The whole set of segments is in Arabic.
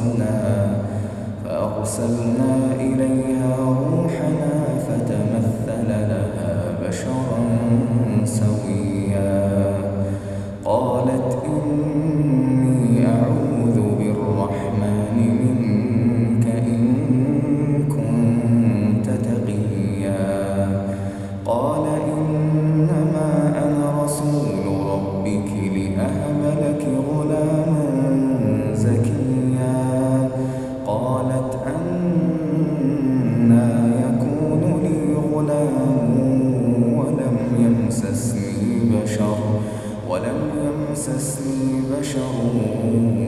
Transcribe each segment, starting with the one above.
فأرسلنا فأرسلنا إليها روحنا فتمثل لها بشرا سويا. شرور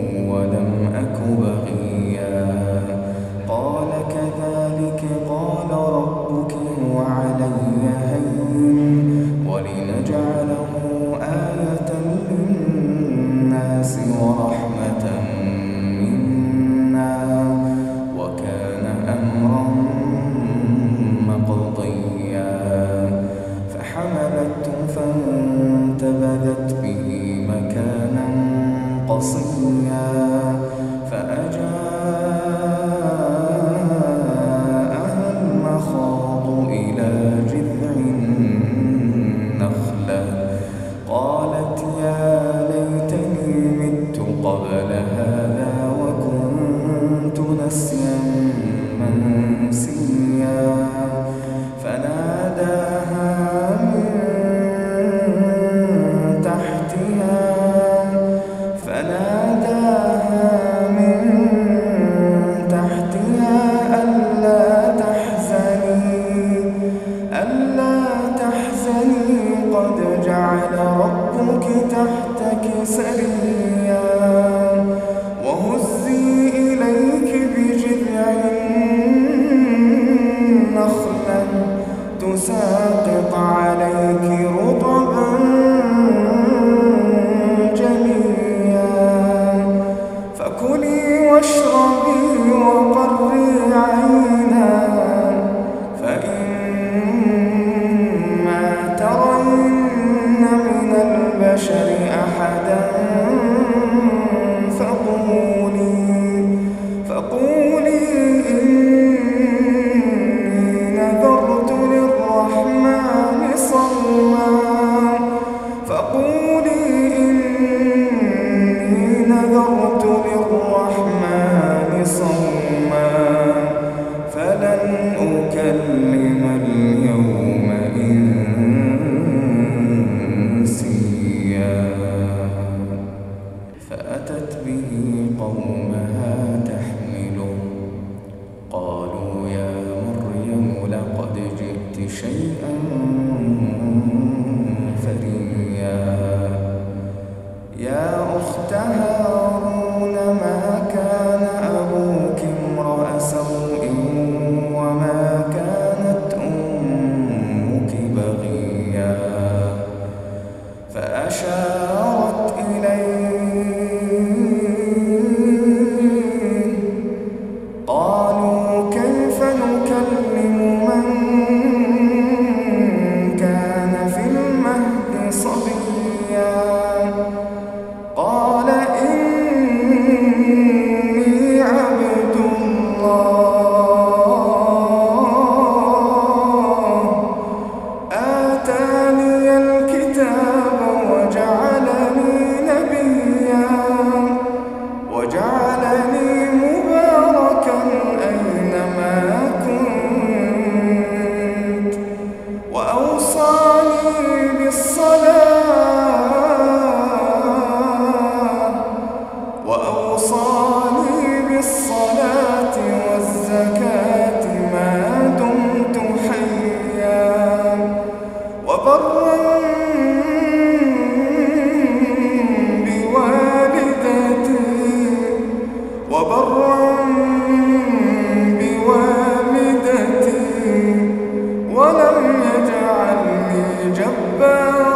جعل ربك تحتك سريا. é. يا أختها. Oh.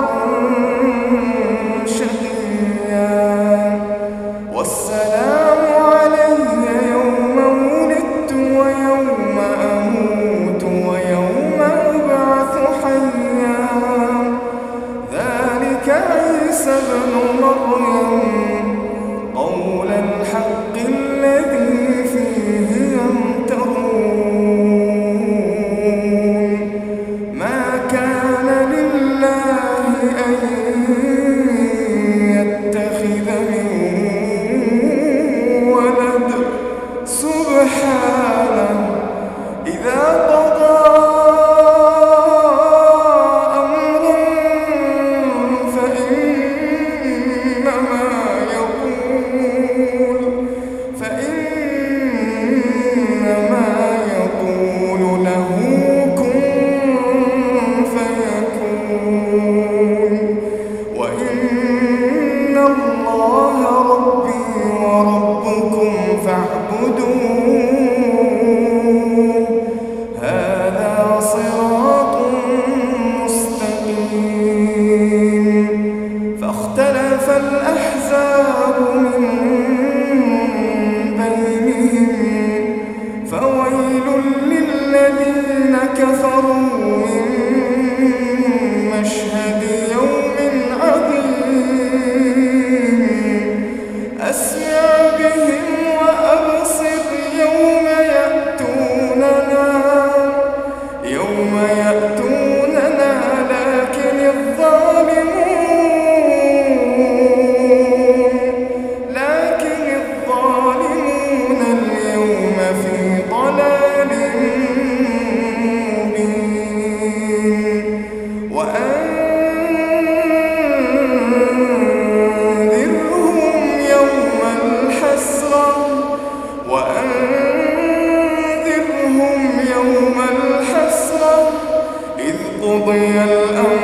قضي الأمر